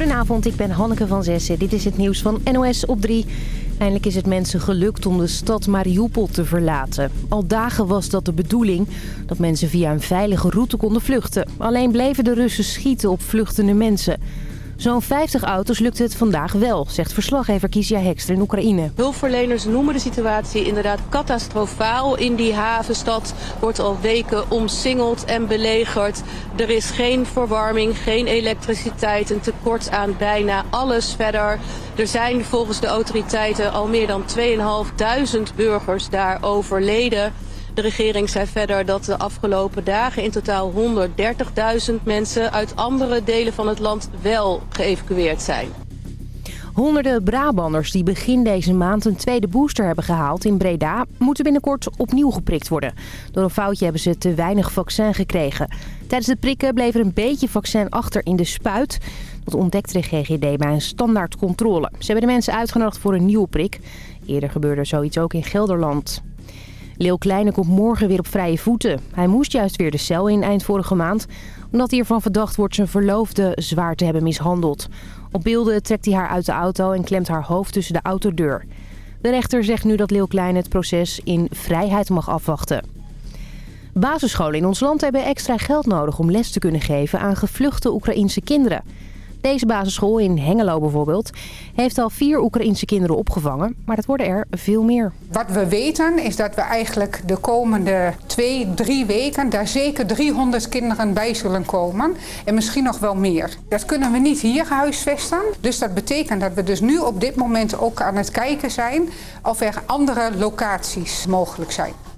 Goedenavond, ik ben Hanneke van Zessen. Dit is het nieuws van NOS op 3. Eindelijk is het mensen gelukt om de stad Mariupol te verlaten. Al dagen was dat de bedoeling, dat mensen via een veilige route konden vluchten. Alleen bleven de Russen schieten op vluchtende mensen. Zo'n 50 auto's lukt het vandaag wel, zegt verslaggever Kisia Hekster in Oekraïne. Hulpverleners noemen de situatie inderdaad catastrofaal. In die havenstad wordt al weken omsingeld en belegerd. Er is geen verwarming, geen elektriciteit, een tekort aan bijna alles verder. Er zijn volgens de autoriteiten al meer dan 2.500 burgers daar overleden. De regering zei verder dat de afgelopen dagen in totaal 130.000 mensen uit andere delen van het land wel geëvacueerd zijn. Honderden Brabanders die begin deze maand een tweede booster hebben gehaald in Breda... moeten binnenkort opnieuw geprikt worden. Door een foutje hebben ze te weinig vaccin gekregen. Tijdens het prikken bleef er een beetje vaccin achter in de spuit. Dat ontdekte de GGD bij een standaardcontrole. Ze hebben de mensen uitgenodigd voor een nieuwe prik. Eerder gebeurde zoiets ook in Gelderland. Leeuw Kleine komt morgen weer op vrije voeten. Hij moest juist weer de cel in eind vorige maand... omdat hij ervan verdacht wordt zijn verloofde zwaar te hebben mishandeld. Op beelden trekt hij haar uit de auto en klemt haar hoofd tussen de autodeur. De rechter zegt nu dat Leeuw Kleine het proces in vrijheid mag afwachten. Basisscholen in ons land hebben extra geld nodig om les te kunnen geven aan gevluchte Oekraïnse kinderen... Deze basisschool in Hengelo bijvoorbeeld heeft al vier Oekraïnse kinderen opgevangen. Maar dat worden er veel meer. Wat we weten is dat we eigenlijk de komende twee, drie weken daar zeker 300 kinderen bij zullen komen. En misschien nog wel meer. Dat kunnen we niet hier huisvesten. Dus dat betekent dat we dus nu op dit moment ook aan het kijken zijn of er andere locaties mogelijk zijn.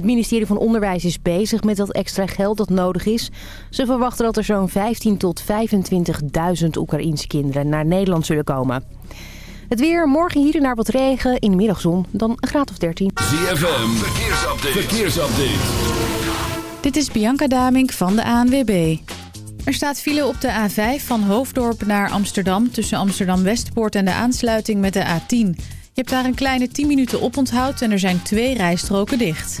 Het ministerie van Onderwijs is bezig met dat extra geld dat nodig is. Ze verwachten dat er zo'n 15 tot 25.000 Oekraïense kinderen naar Nederland zullen komen. Het weer, morgen hier en daar wat regen, in de middagzon, dan een graad of 13. ZFM, verkeersupdate. verkeersupdate. Dit is Bianca Damink van de ANWB. Er staat file op de A5 van Hoofddorp naar Amsterdam... tussen Amsterdam-Westpoort en de aansluiting met de A10. Je hebt daar een kleine 10 minuten oponthoud en er zijn twee rijstroken dicht.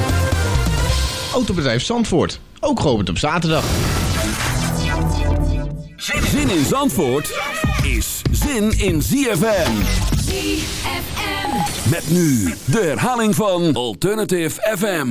Autobedrijf Zandvoort. Ook geopend op zaterdag. Zin in Zandvoort is zin in ZFM. ZFM. Met nu de herhaling van Alternative FM.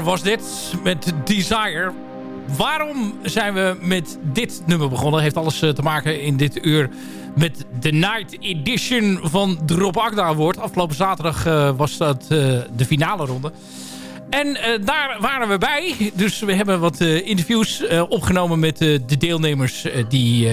Was dit met Desire. Waarom zijn we met dit nummer begonnen? Heeft alles eh, te maken in dit uur met de Night Edition van de Rob Agda Award. Afgelopen zaterdag uh, was dat uh, de finale ronde. En daar waren we bij. Dus we hebben wat interviews opgenomen met de deelnemers die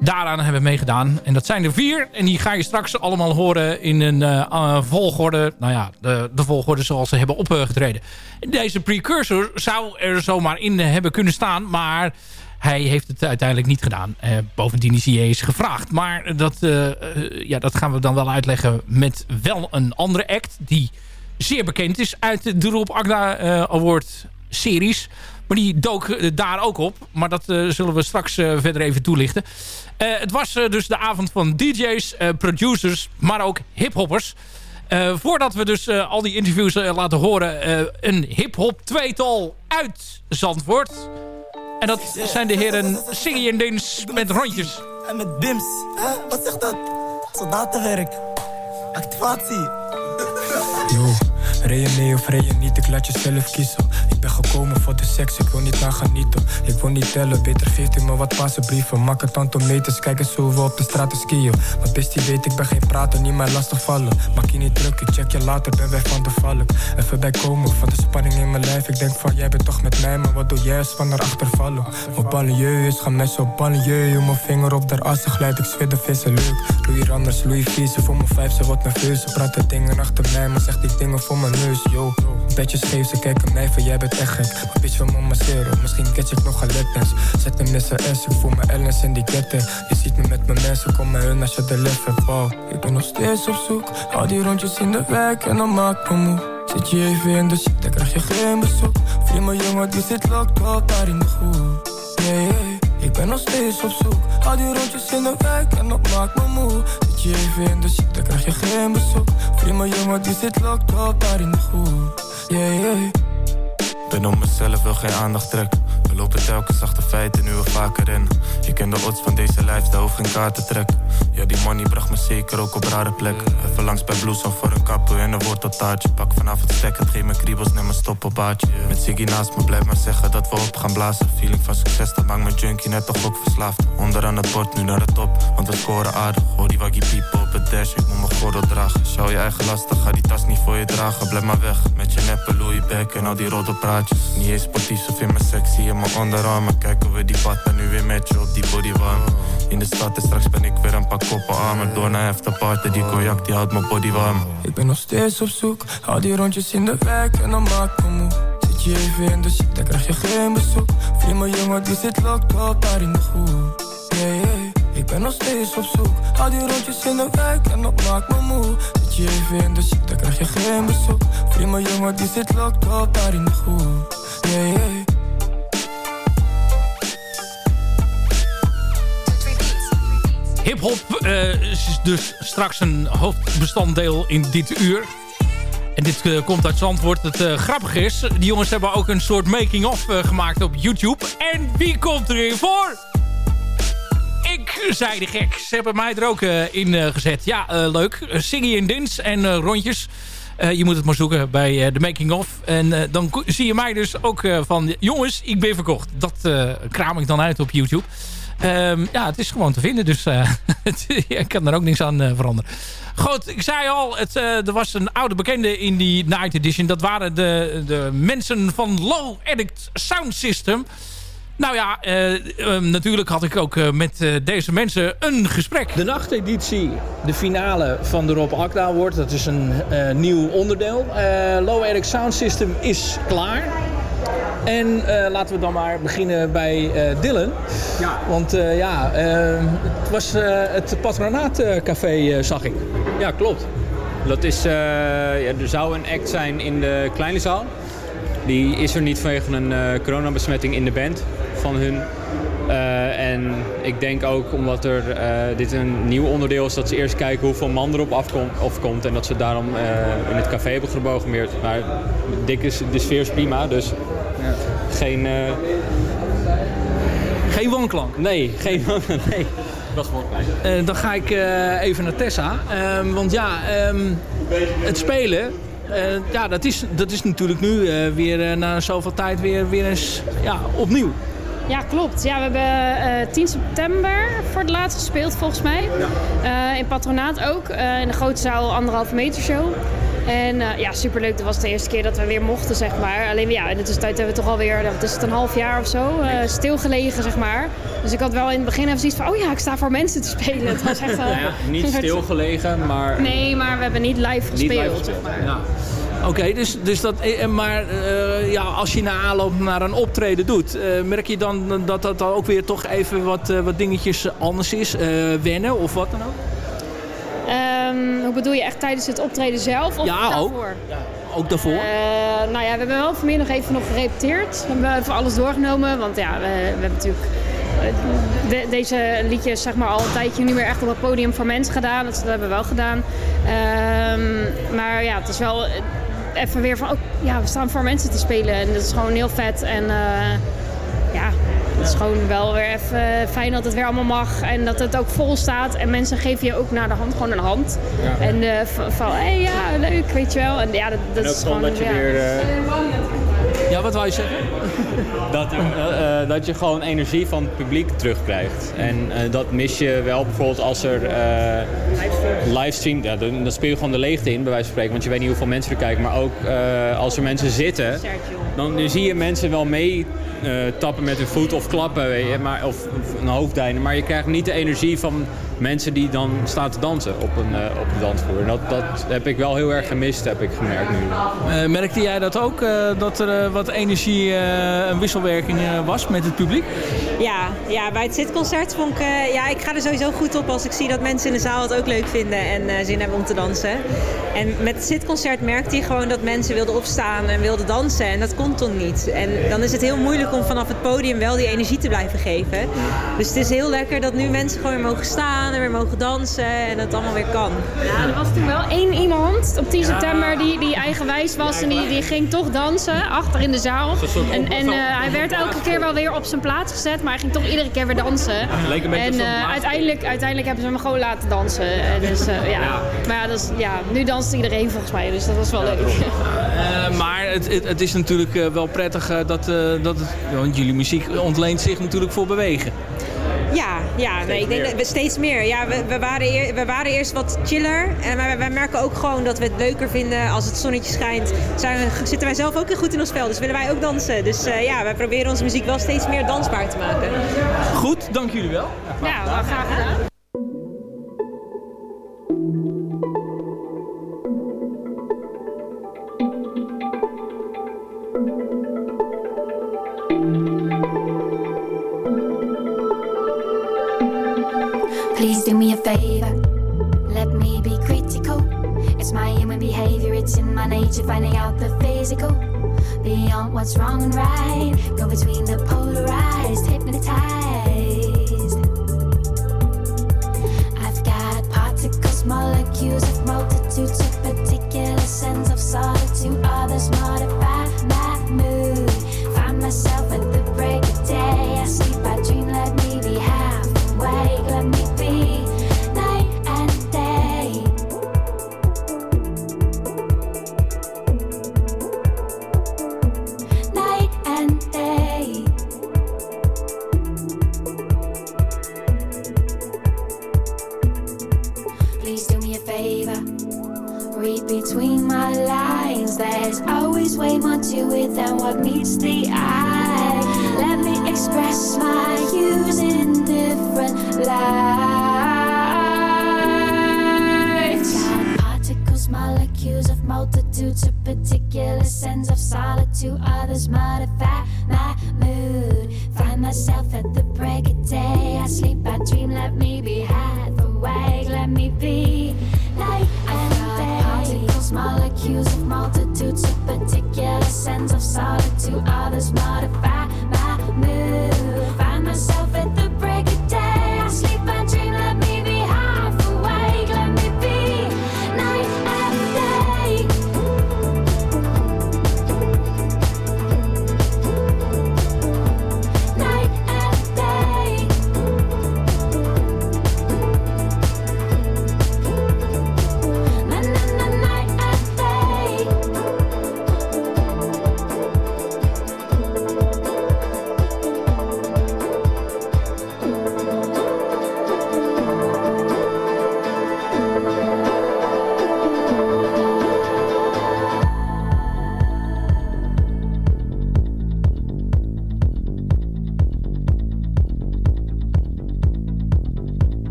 daaraan hebben meegedaan. En dat zijn er vier. En die ga je straks allemaal horen in een uh, volgorde. Nou ja, de, de, volgorde zoals ze hebben opgetreden. Deze precursor zou er zomaar in hebben kunnen staan. Maar hij heeft het uiteindelijk niet gedaan. Uh, bovendien is hij eens gevraagd. Maar dat, ja, dat gaan we dan wel uitleggen met wel een andere act. Die zeer bekend is uit de Rob Agda Award series. Maar die dook daar ook op. Maar dat zullen we straks verder even toelichten. Uh, het was uh, dus de avond van DJ's, uh, producers, maar ook hiphoppers. voordat we dus al die interviews laten horen, een hiphop tweetal uit Zandvoort. En dat zijn de heren Siggy en Dins met rondjes. En met Bims. Wat zegt dat? Soldatenwerk. Activatie. Yo. Rij mee of rij niet, ik laat je zelf kiezen. Ik ben gekomen voor de seks, ik wil niet aan genieten. Ik wil niet tellen, beter geeft u me wat brieven. Maak het tantometers, kijken zo we op de straten skiën. Maar bestie weet, ik ben geen prater, niet mij lastig vallen. Maak je niet druk, ik check je later, ben weg van de valk. Even bijkomen van de spanning in mijn lijf. Ik denk van, jij bent toch met mij, maar wat doe jij als van erachter vallen? Mijn banlieue is gaan messen op banlieue. Mijn vinger op daar assen glijdt, ik zweer de vissen leuk. Louis anders, Louis vies, voor mijn vijf, ze wat nerveus. Ze praten dingen achter mij, maar zegt die dingen voor mijn neus, yo. Petjes geef, ze kijken mij van jij bent echt gek. Maar bitch van mama zero, misschien catch ik nog een lapdance. Zet hem in S, ik voel me Ellens in die ketten. Je ziet me met mijn mensen, kom maar hun als je de lef hebt. Ik ben nog steeds op zoek, al die rondjes in de wijk en dan maak me moe. Zit je even in de shit, dan krijg je geen bezoek. Vriend, mijn jongen, die zit locked up daar in de groep. Ik ben nog steeds op zoek, al die rondjes in de wijk en dat maakt me moe. Zit je even in de dan krijg je geen bezoek. Mijn jongen, die zit locked up daar in de groep. Yeah, yeah. Ben om mezelf, wil geen aandacht trekken. Lopen telkens achter feiten, nu we vaker rennen. Je kent de odds van deze lifestyle, hoef geen kaart te trekken. Ja, die money bracht me zeker ook op rare plekken. Even langs bij Bloesem voor een kappen en een worteltaartje. Pak vanaf het stek, het geeft me kriebels, neem een baardje. Met Ziggy naast me, blijf maar zeggen dat we op gaan blazen. Feeling van succes, dat maakt mijn junkie net toch ook verslaafd. Onderaan het bord, nu naar de top, want we scoren aardig. Hoor die waggie piepen op het dash, ik moet mijn gordel dragen. Schouw je eigen lastig, ga die tas niet voor je dragen. Blijf maar weg, met je neppe Louis en al die roddelpraatjes. Niet eens sportief, of in mijn sexy in mijn onderarmen. Kijken we die pad en nu weer met je op die bodywarm. In de stad en straks ben ik weer een paar koppen armer. Door naar party, die cognac die houdt mijn body warm. Ik ben nog steeds op zoek, hou die rondjes in de wijk en dan maak me moe. Zit je even in de shit, dan krijg je geen bezoek. Mijn jongen die zit locked up daar in de groep. Yeah, yeah. Ik ben nog steeds op zoek, hou die rondjes in de wijk en dat maakt me moe. Zit je even in de shit, dan krijg je geen bezoek. Mijn jongen die zit locked up daar in de groep. Yeah, yeah. Hip-hop uh, is dus straks een hoofdbestanddeel in dit uur. En dit uh, komt uit Zandvoort. Het uh, grappige is, die jongens hebben ook een soort making-of gemaakt op YouTube. En wie komt erin voor? Ik, zei de gek. Ze hebben mij er ook in gezet. Ja, leuk. Singy en Dins en rondjes. je moet het maar zoeken bij de making-of. En dan zie je mij dus ook van... Jongens, ik ben verkocht. Dat kraam ik dan uit op YouTube. Um, ja, het is gewoon te vinden. Dus uh, het, ik kan er ook niks aan uh, veranderen. Goed, ik zei al, het, uh, er was een oude bekende in die Night Edition. Dat waren de, de mensen van Low Addict Sound System. Nou ja, um, natuurlijk had ik ook met deze mensen een gesprek. De nachteditie, de finale van de Rob Akda Award. Dat is een nieuw onderdeel. Low Addict Sound System is klaar. En uh, laten we dan maar beginnen bij uh, Dylan. Ja. Want uh, ja, het was het Patronaatcafé, zag ik. Ja, klopt. Dat is, ja, er zou een act zijn in de kleine zaal. Die is er niet vanwege een coronabesmetting in de band van hun. en ik denk ook omdat er, dit een nieuw onderdeel is, dat ze eerst kijken hoeveel man erop afkomt, afkomt en dat ze daarom in het café hebben geprogrammeerd. Maar dik is, de sfeer is prima, dus geen... Uh... Geen wanklank? Nee, geen wanklank. Nee. Dat is uh, dan ga ik uh, even naar Tessa. Um, want ja, um, het spelen ja, dat is, dat is natuurlijk nu weer na zoveel tijd weer, weer eens ja, opnieuw. Ja, klopt. Ja, we hebben 10 september voor het laatst gespeeld volgens mij. Ja. in Patronaat ook. in de grote zaal anderhalve meter show. En uh, ja, superleuk. Dat was de eerste keer dat we weer mochten, zeg maar. Alleen ja, in de tussentijd hebben we toch alweer, wat is het, een half jaar of zo, uh, stilgelegen, zeg maar. Dus ik had wel in het begin even zoiets van, oh ja, ik sta voor mensen te spelen. Het was echt... Ja, niet stilgelegen, maar... Nee, maar we hebben niet live gespeeld, niet live zeg maar. Ja. Oké, dus, dus dat, maar uh, ja, als je na aanloop naar een optreden doet, uh, merk je dan dat dat dan ook weer toch even wat, uh, wat dingetjes anders is? wennen of wat dan ook? Um, hoe bedoel je, echt tijdens het optreden zelf of ja, daarvoor? Ook. Ja, ook daarvoor? Uh, nou ja, we hebben wel vanmiddag even nog gerepeteerd. We hebben even alles doorgenomen, want ja, we, we hebben natuurlijk eh, de, deze liedjes zeg maar al een tijdje nu weer echt op het podium voor mensen gedaan. Dat, hebben we wel gedaan. Um, maar ja, het is wel even weer van, oh, ja, we staan voor mensen te spelen. En dat is gewoon heel vet. En uh, ja, is gewoon wel weer even fijn dat het weer allemaal mag. En dat het ook vol staat. En mensen geven je ook naar de hand gewoon een hand. Ja. En uh, van, hé hey, ja, leuk, weet je wel. En ja, dat, dat is gewoon... Dat je ja. weer... Ja, wat wou je zeggen? dat, uh, dat je gewoon energie van het publiek terugkrijgt. En uh, dat mis je wel bijvoorbeeld als er livestream... Ja, dan, speel je gewoon de leegte in, bij wijze van spreken. Want je weet niet hoeveel mensen er kijken. Maar ook als er mensen zitten, dan, zie je mensen wel mee tappen met hun voet of klappen. Weet je, maar, of, of een hoofdijnen. Maar je krijgt niet de energie van mensen die dan staan te dansen op een, uh, op een dansvloer. En dat, dat heb ik wel heel erg gemist, heb ik gemerkt nu. Uh, merkte jij dat ook, uh, dat er wat energie, een wisselwerking was met het publiek? Ja, ja bij het zitconcert vond ik... ja, ik ga er sowieso goed op als ik zie dat mensen in de zaal het ook leuk vinden en zin hebben om te dansen. En met het zitconcert merkte je gewoon dat mensen wilden opstaan en wilden dansen. En dat kon toen niet. En dan is het heel moeilijk om vanaf het podium wel die energie te blijven geven. Dus het is heel lekker dat nu mensen gewoon weer mogen staan en weer mogen dansen en het allemaal weer kan. Ja, er was toen wel één iemand op 10 september die, die eigenwijs was en die, die ging toch dansen achter in de zaal. En, en uh, hij werd elke keer wel weer op zijn plaats gezet, maar hij ging toch iedere keer weer dansen. En uh, uiteindelijk, uiteindelijk hebben ze hem gewoon laten dansen. Uh, dus, ja. Maar ja, dus, ja, nu danst iedereen volgens mij, dus dat was wel leuk. maar het, het, het, is natuurlijk wel prettig dat, dat het, want jullie muziek ontleent zich natuurlijk voor bewegen. Ja, ja nee, ik denk dat we steeds meer. Ja, we, we, waren eer, we waren eerst wat chiller. En wij, wij merken ook gewoon dat we het leuker vinden als het zonnetje schijnt. Zijn we, zitten wij zelf ook goed in ons spel. Dus willen wij ook dansen. Dus uh, ja, wij proberen onze muziek wel steeds meer dansbaar te maken. Goed, dank jullie wel. Ja, wel graag gedaan. Please do me a favor, let me be critical. It's my human behavior, it's in my nature, finding out the physical. Beyond what's wrong and right, go between the polarized, hypnotized.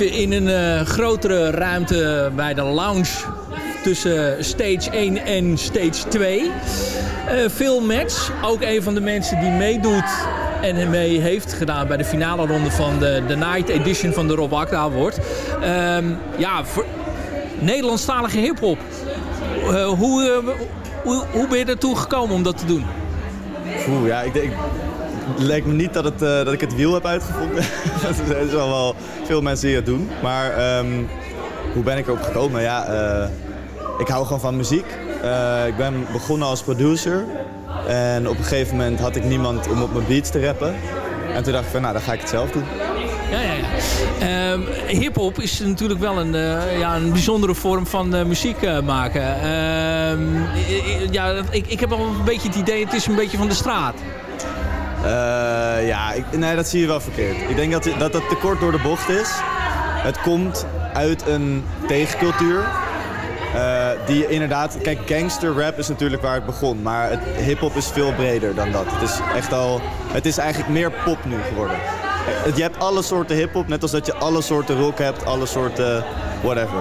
In een eh, grotere ruimte bij de lounge tussen stage 1 en stage 2. Eh Phil Max, ook een van de mensen die meedoet en mee heeft gedaan bij de finale ronde van de, de Night Edition van de Rob Akda Award. Ehm, ja, Nederlandstalige hiphop. Eh, hoe, eh, hoe, hoe ben je ertoe gekomen om dat te doen? Oeh, ja, ik denk... Het lijkt me niet dat, het, dat ik het wiel heb uitgevonden. er zijn wel wel veel mensen die het doen. Maar ehm, hoe ben ik erop gekomen? Ja, eh, ik hou gewoon van muziek. Eh, ik ben begonnen als producer. En op een gegeven moment had ik niemand om op mijn beats te rappen. En toen dacht ik van, nou, dan ga ik het zelf doen. Ja, ja, ja. Ehm, Hip-hop is natuurlijk wel een, eh, ja, een bijzondere vorm van muziek maken. Ehm, ja, dat- ik, ik heb wel een beetje het idee, het is een beetje van de straat. Eh, ja, ik, nee, dat zie je wel verkeerd. Ik denk dat dat, dat te kort door de bocht is. Het komt uit een tegencultuur. eh, die inderdaad, kijk, gangster rap is natuurlijk waar het begon. Maar het hip-hop is veel breder dan dat. Het is echt al, het is eigenlijk meer pop nu geworden. Je hebt alle soorten hip-hop, net als dat je alle soorten rock hebt, alle soorten whatever.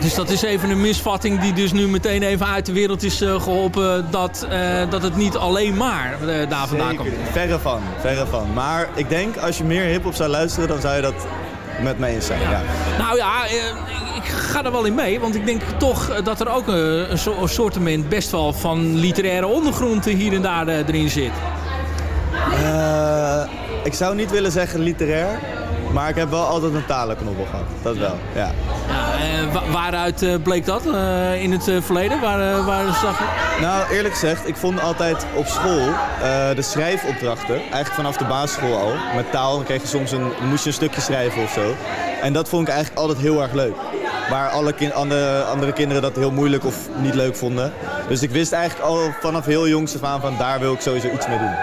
Dus dat is even een misvatting die dus nu meteen even uit de wereld is eh, geholpen. Dat, eh, dat het niet alleen maar eh, daar vandaan komt. Verre van, verre van. Maar ik denk, als je meer hip-hop zou luisteren, dan zou je dat met me eens zijn. Ja. Nou ja, ik- ga er wel in mee. Want ik denk toch dat er ook een, een soortement best wel van literaire ondergrond hier en daar erin zit. Ik zou niet willen zeggen literair, maar ik heb wel altijd een talenknobbel gehad. Dat wel, ja. Ja, wa- waaruit eh, bleek dat eh, in het eh, verleden? Waar, waar zag je? Nou, eerlijk gezegd, ik vond altijd op school de schrijfopdrachten, eigenlijk vanaf de basisschool al, met taal, dan kreeg je soms een, moest je een stukje schrijven of zo. En dat vond ik eigenlijk altijd heel erg leuk. Waar alle kin- andere, andere kinderen dat heel moeilijk of niet leuk vonden. Dus ik wist eigenlijk al vanaf heel jongs af aan van daar wil ik sowieso iets mee doen.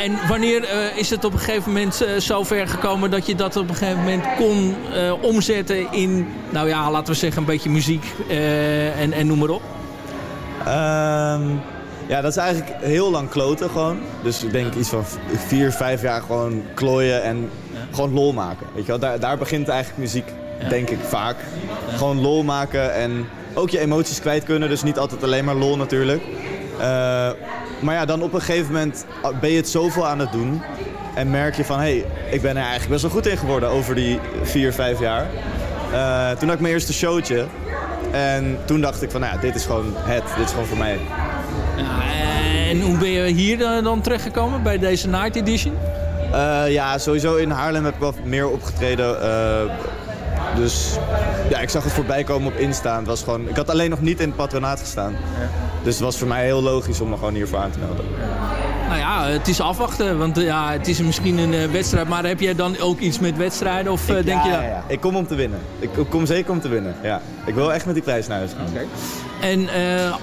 En wanneer eh, is het op een gegeven moment eh, zo ver gekomen dat je dat op een gegeven moment kon eh, omzetten in, nou ja, laten we zeggen, een beetje muziek en, en noem maar op? Ehm, ja, dat is eigenlijk heel lang kloten gewoon. Dus ik denk iets van vier, vijf jaar gewoon klooien en gewoon lol maken. Weet je wel? Daar, daar begint eigenlijk muziek, denk ik, vaak. Gewoon lol maken en ook je emoties kwijt kunnen. Dus niet altijd alleen maar lol natuurlijk. Eh, maar ja, dan op een gegeven moment ben je het zoveel aan het doen. En merk je van, hé, hey, ik ben er eigenlijk best wel goed in geworden over die vier, vijf jaar. Eh, toen had ik mijn eerste showtje. En toen dacht ik van, nou ja, dit is gewoon het. Dit is gewoon voor mij. En hoe ben je hier eh, dan terechtgekomen bij deze Night Edition? Eh, ja, sowieso in Haarlem heb ik wel meer opgetreden. eh, dus ja, ik zag het voorbij komen op Insta. Het was gewoon, ik had alleen nog niet in het patronaat gestaan. Dus het was voor mij heel logisch om me gewoon hiervoor aan te melden. Nou ja, het is afwachten, want eh, ja, het is misschien een eh, wedstrijd. Maar heb jij dan ook iets met wedstrijden of eh, denk ja, je... ja, ja. Ik kom om te winnen. Ik, ik kom zeker om te winnen. Ja. Ik wil echt met die prijs naar huis gaan. En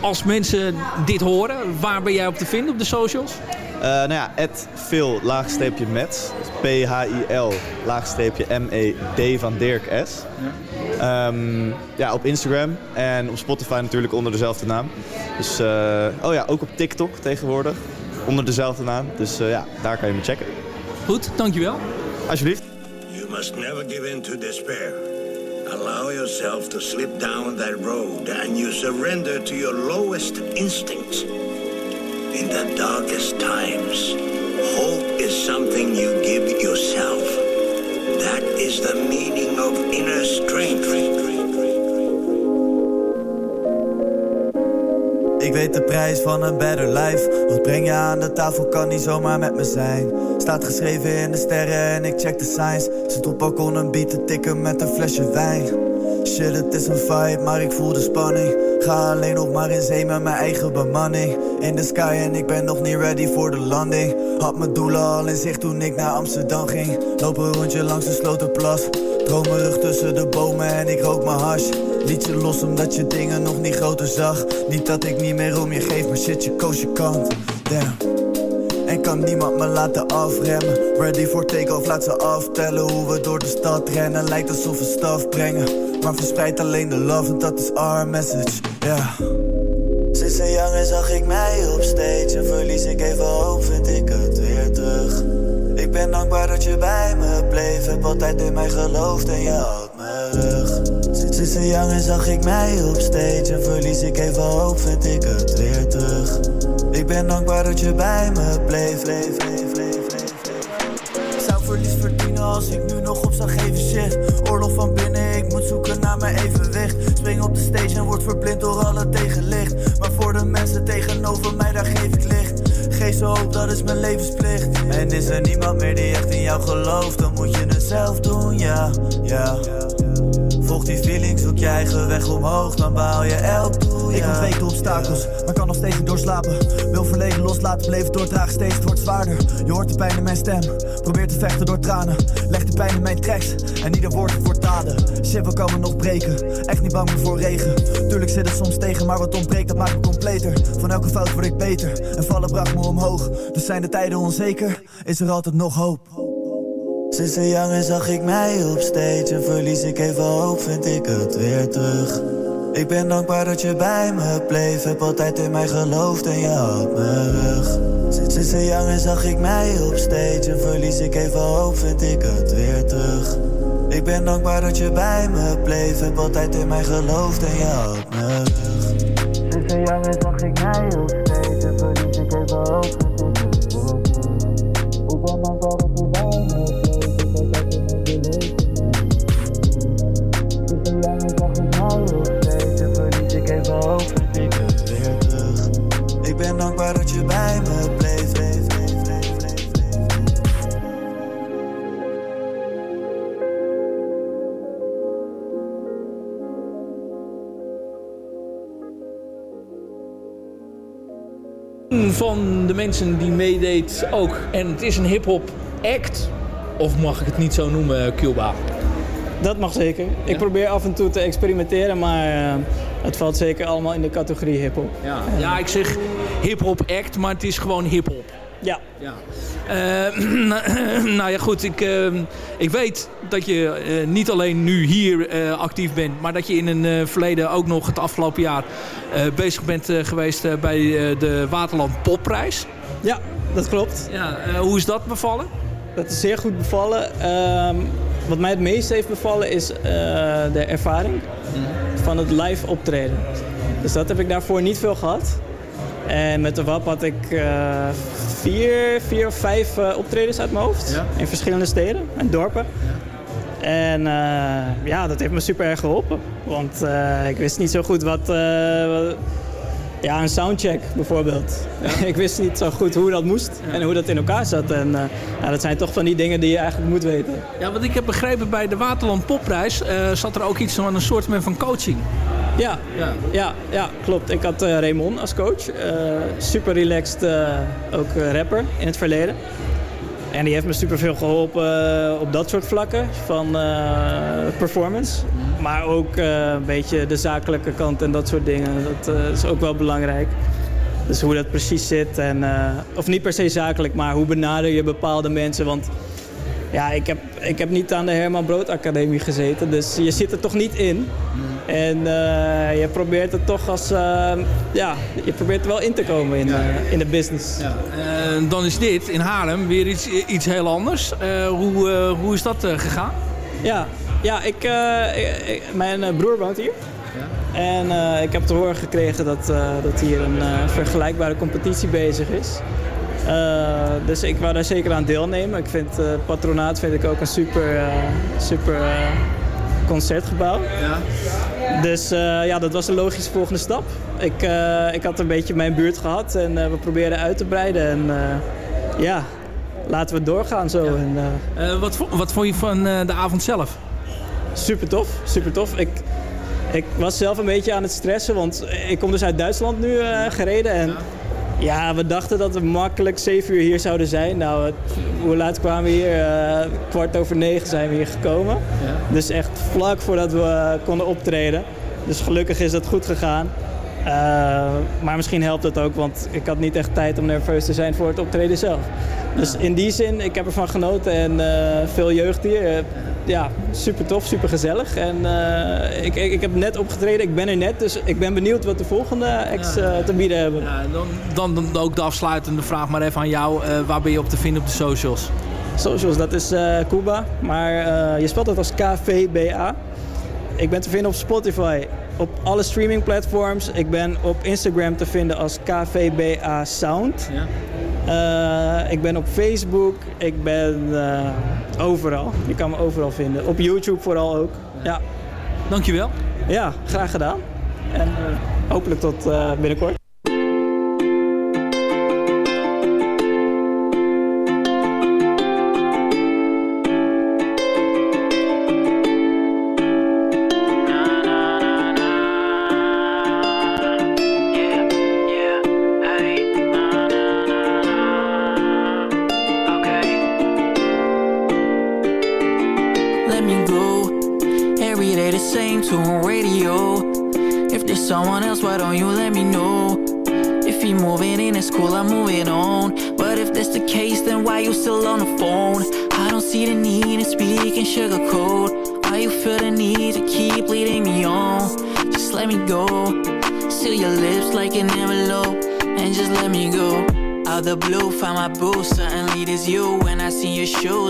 als mensen dit horen, waar ben jij op te vinden op de socials? Eh, nou ja, at Phil, laagstreepje Mets. P-H-I-L, laagstreepje M-E-D van Dirk S. Ehm, ja, op Instagram en op Spotify natuurlijk onder dezelfde naam. Dus, eh, oh ja, ook op TikTok tegenwoordig. Onder dezelfde naam. Dus eh, ja, daar kan je me checken. Goed, dankjewel. Alsjeblieft. You must never give in to despair. Allow yourself to slip down that road and you surrender to your lowest instincts in the darkest times, hope is something you give yourself. That is the meaning of inner strength. Ik weet de prijs van een better life. Wat breng je aan de tafel kan niet zomaar met me zijn. Staat geschreven in de sterren en ik check de signs. Zit op balkon on een te tikken met een flesje wijn. Shit, het is een vibe, maar ik voel de spanning. Ga alleen nog maar in zee met mijn eigen bemanning. In de sky en ik ben nog niet ready voor de landing. Had mijn doelen al in zicht toen ik naar Amsterdam ging. Loop een rondje langs de slotenplas. Dromerig tussen de bomen en ik rook mijn hash. Liet je los omdat je dingen nog niet groter zag. Niet dat ik niet meer om je geef, maar shit, je koos je kant. Damn. En kan niemand me laten afremmen Ready for take-off, laat ze aftellen Hoe we door de stad rennen Lijkt alsof we staf brengen Maar verspreid alleen de love dat is our message, ja Sinds een jongen zag ik mij op stage. En verlies ik even hoop, vind ik het weer terug. Ik ben dankbaar dat je bij me bleef. Heb altijd in mij geloofd en je had me rug. Sinds een jongen zag ik mij op stage. En verlies ik even hoop, vind ik het weer terug. Ik ben dankbaar dat je bij me bleef, bleef, bleef, als ik nu nog op zou geven shit. Oorlog van binnen, ik moet zoeken naar mijn evenwicht. Spring op de stage en word verblind door alle tegenlicht. Maar voor de mensen tegenover mij, daar geef ik licht. Geef ze hoop, dat is mijn levensplicht. En is er niemand meer die echt in jou gelooft Dan moet je het zelf doen, ja, ja Volg die feeling, zoek je eigen weg omhoog, dan baal je elk doel, Ik ontweek de obstakels, maar kan nog steeds niet doorslapen. Wil verleden loslaten, leven doordragen, steeds het wordt zwaarder. Je hoort de pijn in mijn stem, probeer te vechten door tranen. Leg de pijn in mijn tracks, en ieder woord wordt daden. Shit, we komen nog breken, echt niet bang meer voor regen. Tuurlijk zit het soms tegen, maar wat ontbreekt, dat maakt me completer. Van elke fout word ik beter, en vallen bracht me omhoog. Dus zijn de tijden onzeker, is er altijd nog hoop. Sinds een jongen zag ik mij op stage. En verlies ik even hoop, vind ik het weer terug. Ik ben dankbaar dat je bij me bleef. Heb altijd in mij geloofd en je had me rug. Sinds een jongen zag ik mij op stage. En verlies ik even hoop, vind ik het weer terug. Ik ben dankbaar dat je bij me bleef. Heb altijd in mij geloofd en je had me rug. Sinds een jongen zag ik mij op Mensen die meedeed ook. En het is een hip-hop act. Of mag ik het niet zo noemen, Cuba? Dat mag zeker. Ik probeer af en toe te experimenteren, maar eh, het valt zeker allemaal in de categorie hip-hop. Ja. ja, ik zeg hip-hop act, maar het is gewoon hip-hop. Ja. ja. Eh, nou ja, goed. Ik, eh, ik weet dat je eh, niet alleen nu hier actief bent, maar dat je in een verleden ook nog het afgelopen jaar bezig bent geweest bij de Waterland Popprijs. Ja, dat klopt. Ja, hoe is dat bevallen? Dat is zeer goed bevallen. Ehm, wat mij het meest heeft bevallen is de ervaring van het live optreden. Dus dat heb ik daarvoor niet veel gehad. En met de WAP had ik eh, vier, vier of vijf eh, optredens uit mijn hoofd. In verschillende steden en dorpen. En eh, ja, dat heeft me super erg geholpen. Want ik wist niet zo goed wat... ja, een soundcheck bijvoorbeeld. ik wist niet zo goed hoe dat moest en hoe dat in elkaar zat. En eh, ja, dat zijn toch van die dingen die je eigenlijk moet weten. Ja, want ik heb begrepen bij de Waterland Popprijs eh, zat er ook iets van een soort van coaching. Ja, ja. ja, ja klopt. Ik had eh, Raymond als coach. Super relaxed, ook rapper in het verleden. En die heeft me super veel geholpen eh, op dat soort vlakken van performance. Maar ook eh, een beetje de zakelijke kant en dat soort dingen. Dat eh, is ook wel belangrijk. Dus hoe dat precies zit. En, eh, of niet per se zakelijk, maar hoe benader je bepaalde mensen. Want ja, ik heb, ik heb niet aan de Herman Brood Academie gezeten. Dus je zit er toch niet in. En je probeert het toch als... ja, je probeert er wel in te komen in, in de business. Eh, dan is dit in Haarlem weer iets, iets heel anders. Hoe, hoe is dat gegaan? Ja, ja ik, eh, ik- mijn eh, broer woont hier. En eh, ik heb te horen gekregen dat, dat hier een vergelijkbare competitie bezig is. Dus ik wou daar zeker aan deelnemen. Ik vind Patronaat vind ik ook een super, super concertgebouw. Dus eh, ja, dat was de logische volgende stap. Ik, ik had een beetje mijn buurt gehad en we probeerden uit te breiden. En ja, laten we doorgaan zo. En, wat, wat vond je van de avond zelf? Super tof, super tof. Ik, ik was zelf een beetje aan het stressen, want ik kom dus uit Duitsland nu eh, gereden. En ja, we dachten dat we makkelijk 7 uur hier zouden zijn. Nou, het- hoe laat kwamen we hier? Eh, kwart over negen zijn we hier gekomen. Dus echt vlak voordat we eh, konden optreden. Dus gelukkig is dat goed gegaan. Eh, maar misschien helpt het ook, want ik had niet echt tijd om nerveus te zijn voor het optreden zelf. Dus in die zin, ik heb ervan genoten en eh, veel jeugd hier. Eh, ja, super tof, super gezellig. En ik, ik, ik heb net opgetreden, ik ben er net, dus ik ben benieuwd wat de volgende acts eh, te bieden hebben. Dan, dan ook de afsluitende vraag maar even aan jou. Waar ben je op te vinden op de socials? Socials, dat is Cuba, maar je spelt het als KVBA. Ik ben te vinden op Spotify, op alle streaming platforms. Ik ben op Instagram te vinden als KVBA Sound. Eh, ik ben op Facebook, ik ben eh, overal. Je kan me overal vinden. Op YouTube vooral ook. Ja. Dankjewel. Ja, graag gedaan. En eh, hopelijk tot binnenkort.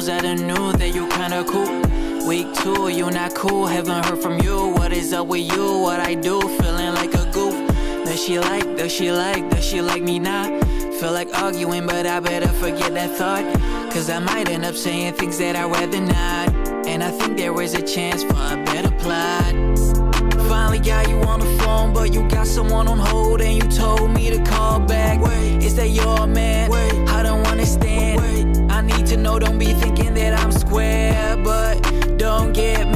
I done knew that you kinda cool. Week two, you not cool, haven't heard from you. What is up with you? What I do? Feeling like a goof. Does she like, does she like, does she like me not? Feel like arguing, but I better forget that thought. Cause I might end up saying things that I'd rather not. And I think there is a chance for a better plot. Finally got you on the phone, but you got someone on hold and you told me to call back. Wait, is that your man? Wait, I don't be thinking that I'm square, but don't get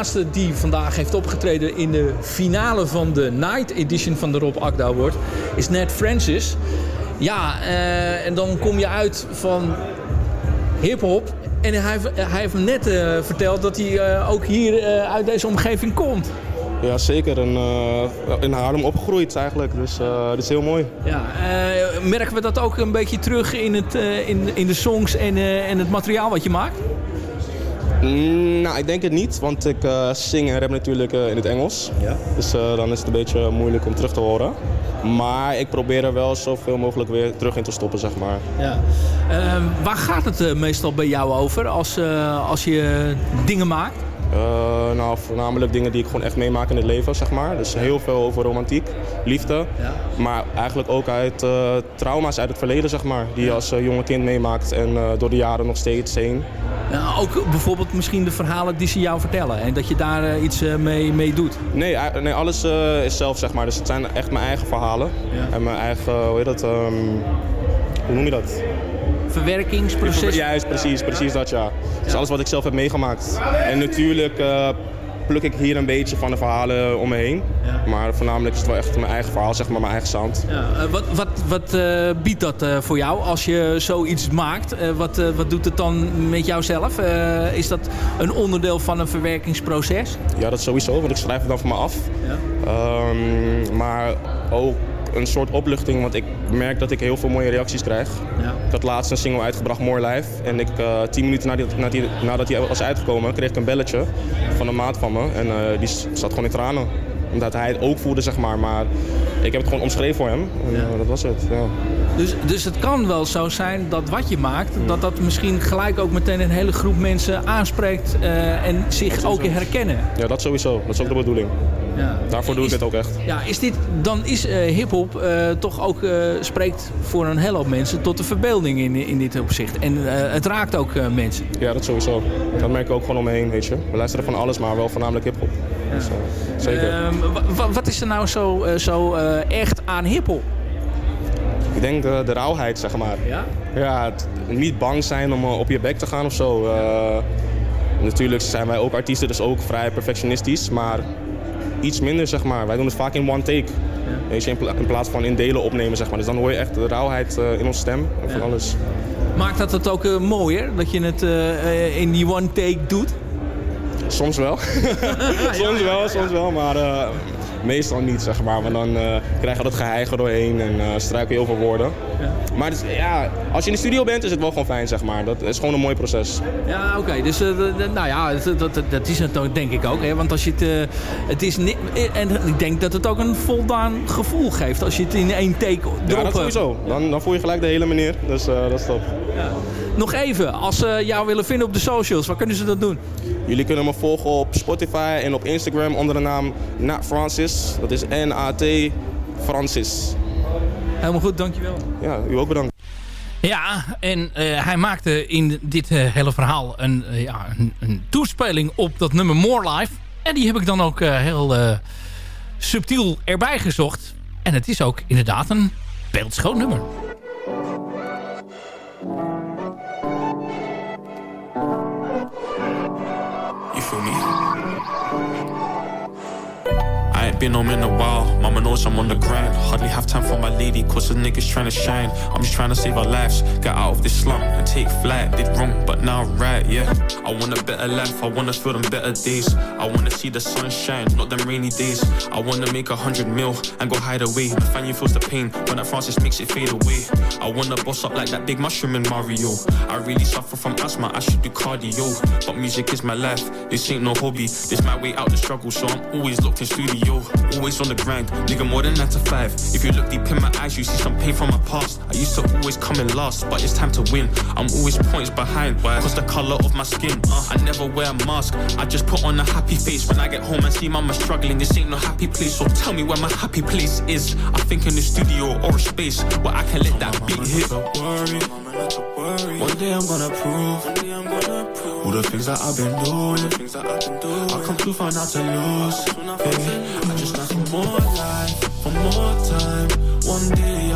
laatste die vandaag heeft opgetreden in de finale van de Night Edition van de Rob Akda Award is Ned Francis. Ja, eh, en dan kom je uit van hip-hop. En hij, heeft- hij heeft me net eh, verteld dat hij eh, ook hier uit deze omgeving komt. Ja, zeker. En, in Haarlem opgegroeid eigenlijk. Dus dat is heel mooi. Ja, merken we dat ook een beetje terug in, het, in, in de songs en, en het materiaal wat je maakt? Mm, nou, ik denk het niet, want ik eh, zing en rap natuurlijk eh, in het Engels. Ja. Dus eh, dan is het een beetje moeilijk om terug te horen. Maar ik probeer er wel zoveel mogelijk weer terug in te stoppen, zeg maar. Ja. Ehm, waar gaat het meestal bij jou over als, als je dingen maakt? Eh, nou, voornamelijk dingen die ik gewoon echt meemaak in het leven, zeg maar. Dus heel veel over romantiek, liefde. Maar eigenlijk ook uit eh, trauma's uit het verleden, zeg maar. Die je als eh, jonge kind meemaakt en door de jaren nog steeds heen. Ja, ook bijvoorbeeld misschien de verhalen die ze jou vertellen en dat je daar iets mee, mee doet. Nee, nee alles is zelf, zeg maar. Dus het zijn echt mijn eigen verhalen. En mijn eigen, hoe heet dat? ehm, hoe noem je dat? Verwerkingsproces. Juist, precies, precies dat ja. Dus alles wat ik zelf heb meegemaakt. En natuurlijk eh, pluk ik hier een beetje van de verhalen om me heen. Maar voornamelijk is het wel echt mijn eigen verhaal, zeg maar, mijn eigen sound. Ja, eh, wat wat, wat eh, biedt dat voor jou als je zoiets maakt? Wat, wat doet het dan met jouzelf? Is dat een onderdeel van een verwerkingsproces? Ja, dat sowieso, want ik schrijf het dan voor me af. Ehm, maar ook een soort opluchting, want ik merk dat ik heel veel mooie reacties krijg. Ik had laatst een single uitgebracht, More Life. En ik, eh, tien minuten nadat, nadat, die- nadat die was uitgekomen, kreeg ik een belletje van een maat van me. En eh, die zat gewoon in tranen. Omdat hij het ook voelde, zeg maar. Maar ik heb het gewoon omschreven voor hem. En, eh, dat was het, ja. Dus, dus het kan wel zo zijn dat wat je maakt, dat dat misschien gelijk ook meteen een hele groep mensen aanspreekt en zich ook herkennen. Ja, dat sowieso. Dat is ook de bedoeling. Ja. Daarvoor doe ik het ook echt. Ja, is dit, dan is eh hip-hop eh, toch ook eh, spreekt voor een hele hoop mensen tot de verbeelding in, in dit opzicht. En het raakt ook mensen. Ja, dat sowieso. Dat merk ik ook gewoon om me heen, weet je. We luisteren van alles, maar wel voornamelijk hip-hop. Dus, zeker. Ehm, wa- wa- wat is er nou zo, zo echt aan hip-hop? Ik denk de, de rauwheid, zeg maar. Ja? Ja, het- niet bang zijn om op je bek te gaan of zo. Natuurlijk zijn wij ook artiesten, dus ook vrij perfectionistisch. Maar iets minder, zeg maar. Wij doen het vaak in one take. Weet je, in, pla- in plaats van in delen opnemen, zeg maar. Dus dan hoor je echt de rauwheid eh, in onze stem en van alles. Maakt dat het ook eh, mooier, dat je het eh, in die one take doet? Soms wel. soms wel, soms wel, maar meestal niet, zeg maar. Want dan krijg je dat geheigen doorheen en struikel je over woorden. Maar is- ja, als je in de studio bent, is het wel gewoon fijn, zeg maar. Dat is gewoon een mooi proces. Ja, oké. Dus eh, nou ja, dat, dat, is het ook, denk ik ook. Hè? Want als je het. eh, het is niet, en ik denk dat het ook een voldaan gevoel geeft als je het in één take Ja, erop, dat eh, sowieso. Dan, dan voel je gelijk de hele meneer. Dus eh, dat is top. Nog even, als ze jou willen vinden op de socials, waar kunnen ze dat doen? Jullie kunnen me volgen op Spotify en op Instagram onder de naam Nat Francis. Dat is N-A-T Francis. Helemaal goed, dankjewel. Ja, u ook bedankt. Ja, en eh, hij maakte in dit eh, hele verhaal een, eh, ja, een, een toespeling op dat nummer More Life. En die heb ik dan ook eh, heel eh, subtiel erbij gezocht. En het is ook inderdaad een beeldschoon nummer. You feel me? I ain't been home in a while. Knows I'm on the grind. Hardly have time for my lady, cause the niggas trying to shine. I'm just trying to save our lives. Get out of this slump and take flight. Did wrong, but now right, yeah. I want a better life. I wanna feel them better days. I wanna see the sunshine, not them rainy days. I wanna make a hundred mil and go hide away. My family feels the pain when that Francis makes it fade away. I wanna boss up like that big mushroom in Mario. I really suffer from asthma, I should do cardio. But music is my life, this ain't no hobby. This my way out the struggle, so I'm always locked in studio. Always on the grind, nigga more than 9 to 5. If you look deep in my eyes, you see some pain from my past. I used to always come in last, but it's time to win. I'm always points behind, why? Cause the color of my skin. Uh, I never wear a mask, I just put on a happy face when I get home and see mama struggling. This ain't no happy place, so tell me where my happy place is. I think in the studio or a space where I can let that beat hit. One day I'm gonna prove all the things that I've been doing. I come too far not to lose. Yeah. More life, for more time. One day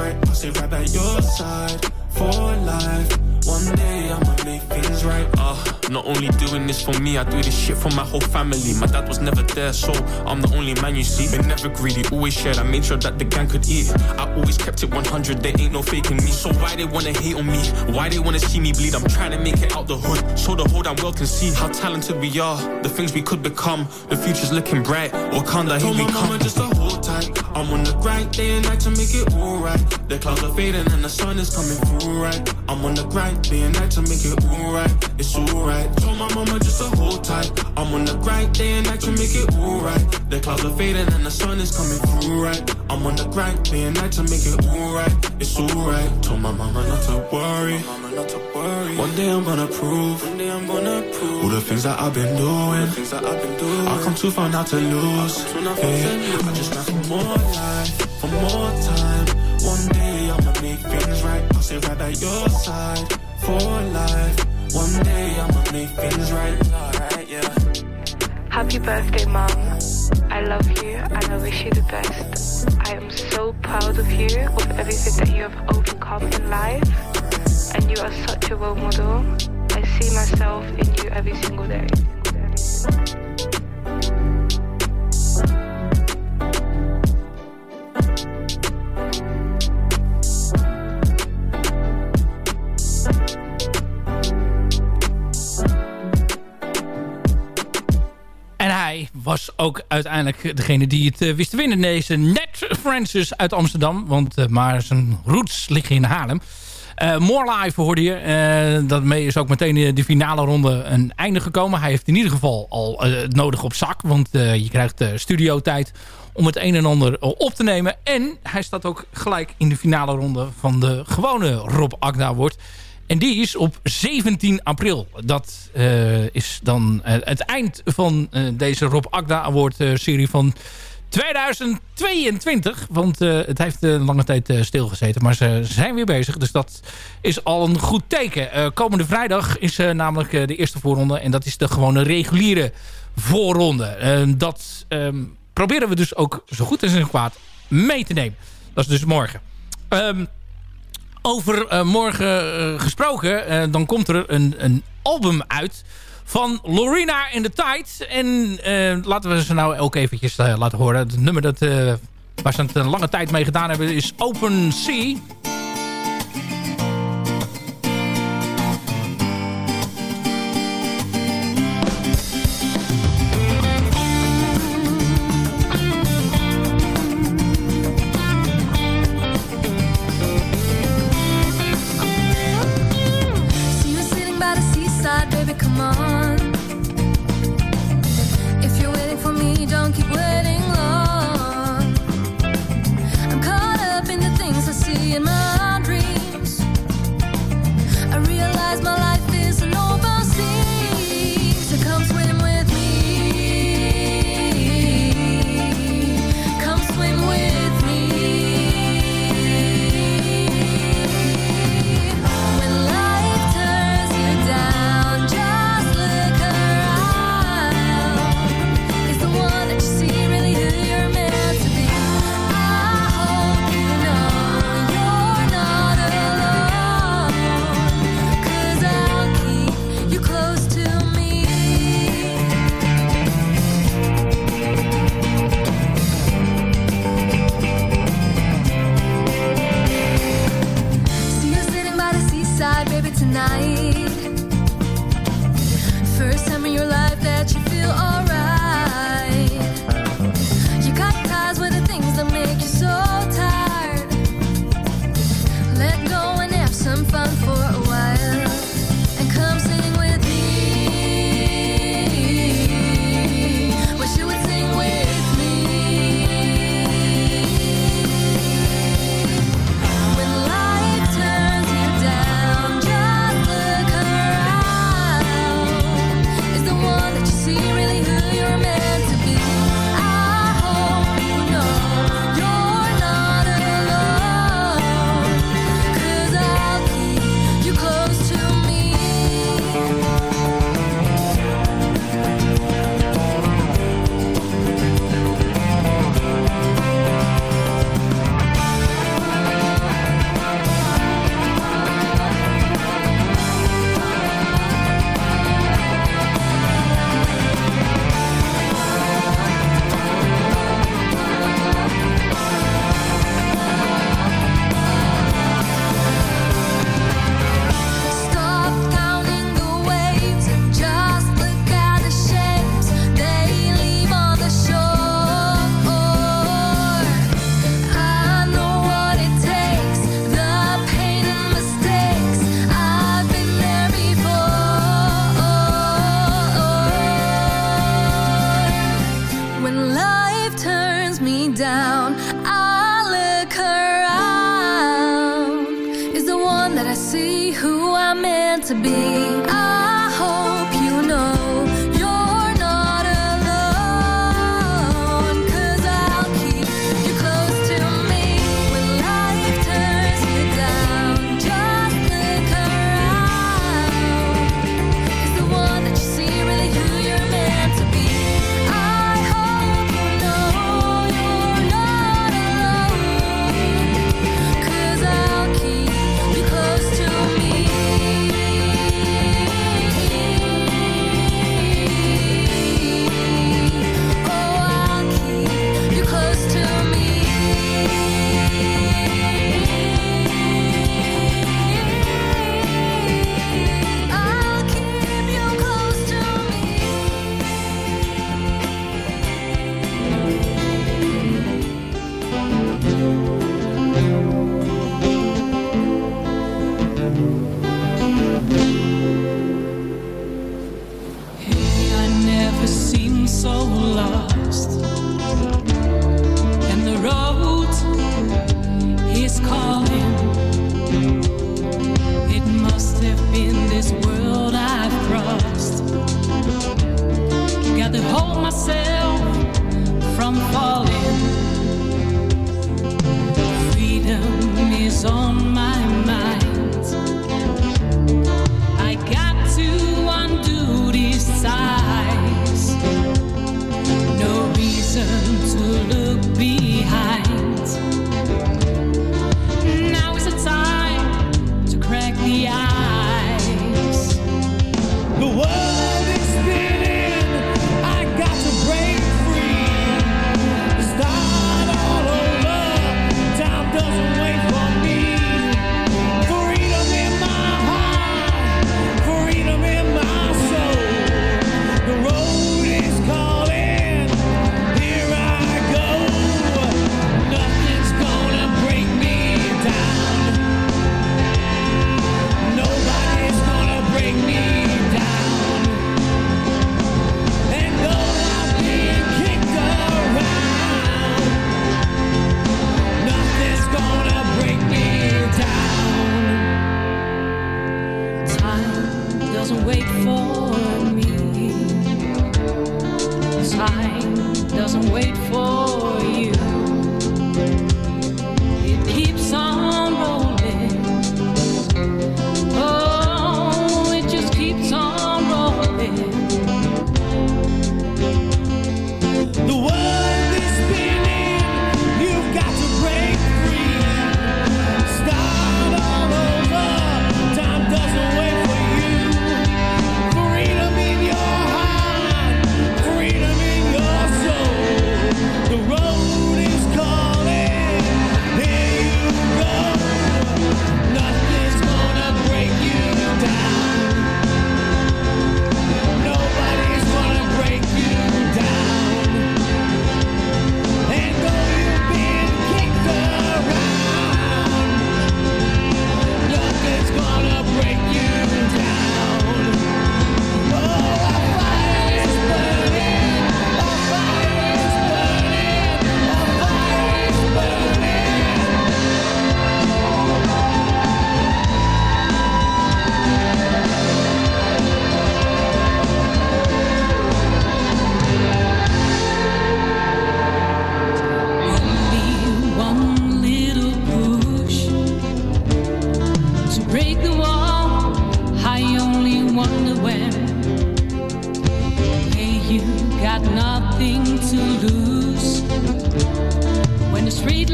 right. I'll stay right by your side for life. One day I'ma make things right. Uh, not only doing this for me, I do this shit for my whole family. My dad was never there, so I'm the only man you see. Been never greedy, always shared. I made sure that the gang could eat. I always kept it 100, there ain't no faking me. So why they wanna hate on me? Why they wanna see me bleed? I'm trying to make it out the hood, so the whole damn world can see how talented we are, the things we could become. The future's looking bright. Wakanda, here we come. Mama just a hold tight. I'm on the grind day and night to make it alright. The clouds are fading and the sun is coming through right. I'm on the grind day and night to make it alright. It's alright. Told my mama just to hold tight. I'm on the grind day and night to make it alright. The clouds are fading and the sun is coming through right. I'm on the grind day and night to make it alright. It's alright. Told my mama not to worry. One day I'm gonna prove. One day I'm gonna prove all the things that I've been doing. Things that I've been doing. I come too far not to lose. Hey, I just got for more life, for more time. Right at your side for life. One day I'ma make things right. Alright, yeah. Happy birthday, Mom. I love you and I wish you the best. I am so proud of you, of everything that you have overcome in life. And you are such a role model. I see myself in you every single day. Was ook uiteindelijk degene die het eh, wist te winnen. Deze Ned Francis uit Amsterdam. Want uh, maar zijn roots liggen in Haarlem. Uh, More Live hoorde je. Daarmee is ook meteen de finale ronde een einde gekomen. Hij heeft in ieder geval al het nodig op zak. Want je krijgt studiotijd om het een en ander op te nemen. En hij staat ook gelijk in de finale ronde van de gewone Rob Agda Award. En die is op 17 april. Dat is dan het eind van deze Rob Agda Award serie van 2022. Want het heeft een lange tijd stilgezeten. Maar ze zijn weer bezig. Dus dat is al een goed teken. Komende vrijdag is namelijk de eerste voorronde. En dat is de gewone reguliere voorronde. dat um, proberen we dus ook zo goed als een kwaad mee te nemen. Dat is dus morgen. Um, over morgen gesproken. dan komt er een, een album uit van Lorena in the Tide. En laten we ze nou ook eventjes laten horen. Het nummer dat, waar ze het een lange tijd mee gedaan hebben is Open Sea.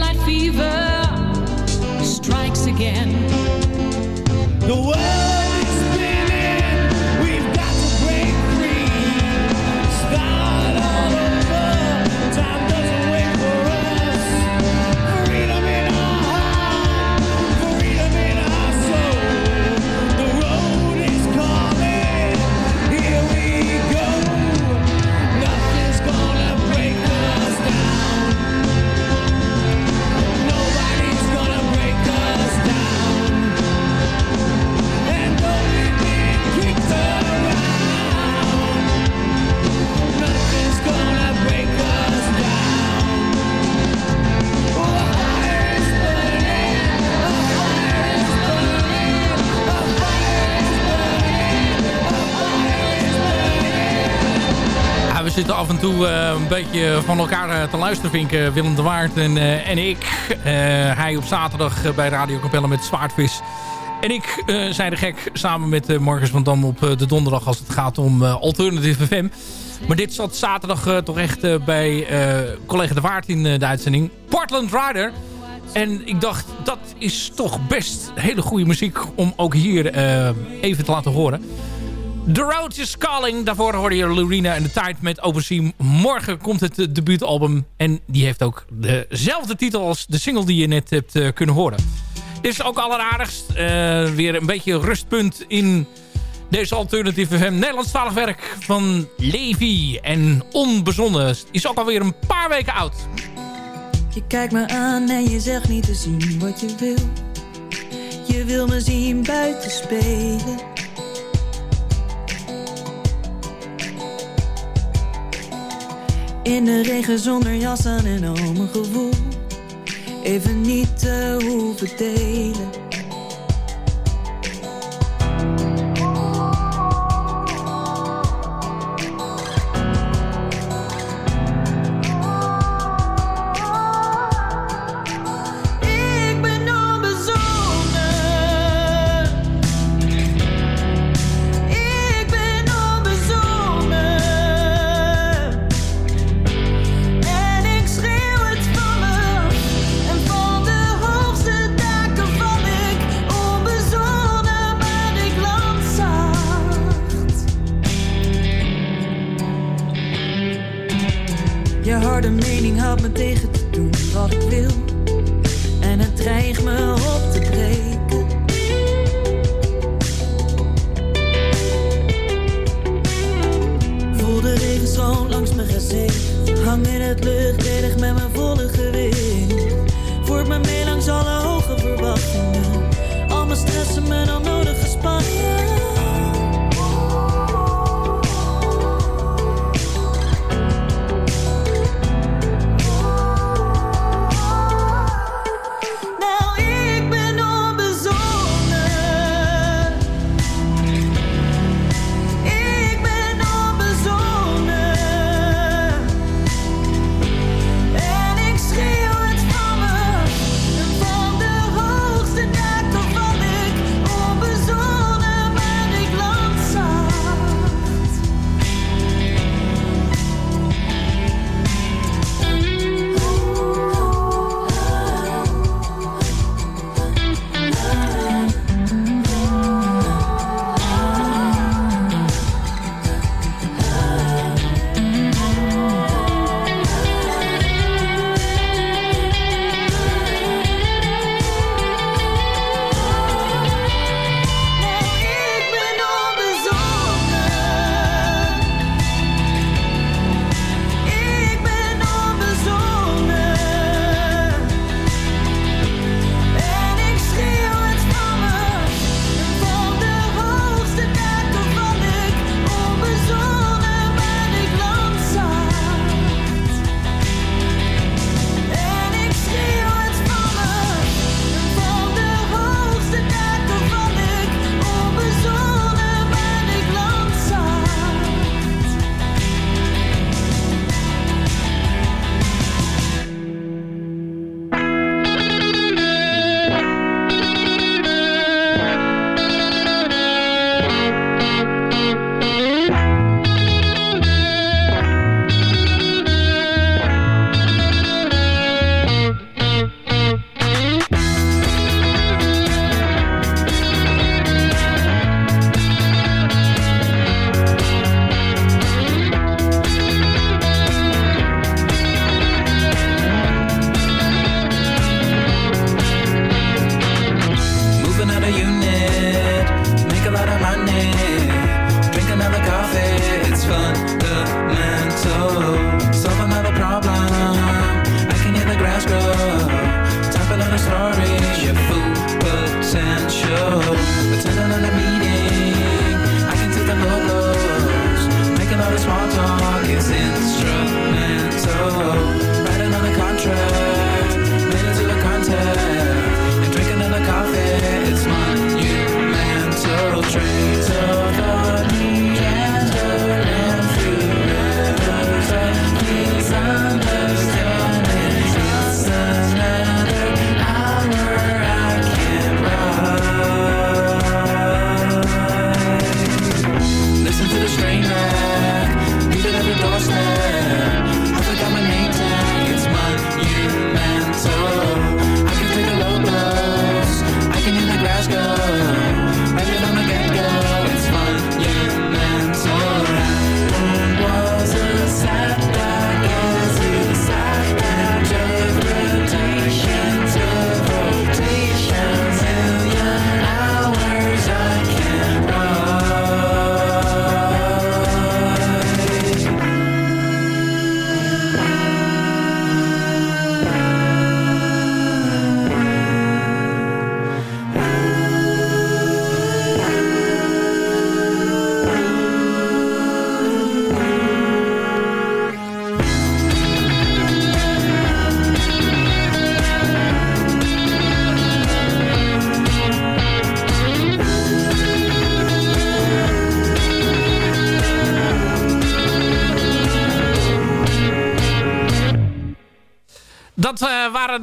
Streetlight fever strikes again. The world zitten af en toe eh, een beetje van elkaar eh, te luisteren, vind ik. eh, Willem de Waard en, en ik. Hij op zaterdag bij Radio Capelle met Zwaardvis. En ik eh, zijn de gek samen met eh, Marcus van Dam op de donderdag als het gaat om Alternative FM. Maar dit zat zaterdag toch echt bij collega De Waard in de uitzending. Portland Rider. En ik dacht, dat is toch best hele goede muziek om ook hier even te laten horen. The Road is Calling. Daarvoor hoorde je Lorena en de tijd met Oversee. Morgen komt het eh, debuutalbum. En die heeft ook dezelfde titel als de single die je net hebt eh, kunnen horen. Dit is ook alleraardigst. Eh, weer een beetje rustpunt in deze Alternative FM. Nederlandstalig werk van Levi en Onbezonnen. Is ook alweer een paar weken oud. Je kijkt me aan en je zegt niet te zien wat je wil. Je wil me zien buiten spelen. In de regen zonder jas aan en al mijn gevoel. Even niet te hoeven delen.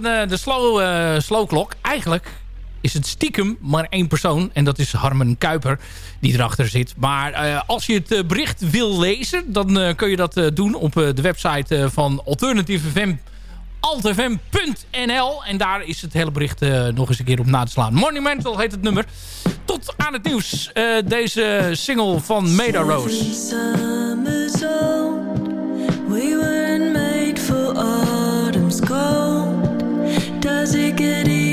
De slow, eh slow Clock. Eigenlijk is het stiekem maar één persoon. En dat is Harmen Kuiper die erachter zit. Maar eh, als je het eh, bericht wil lezen... dan eh, kun je dat eh, doen op eh, de website eh, van Alternative FM altfm.nl. En daar is het hele bericht eh, nog eens een keer op na te slaan. Monumental heet het nummer. Tot aan het nieuws. eh, deze single van Meda Rose. We made for. music at.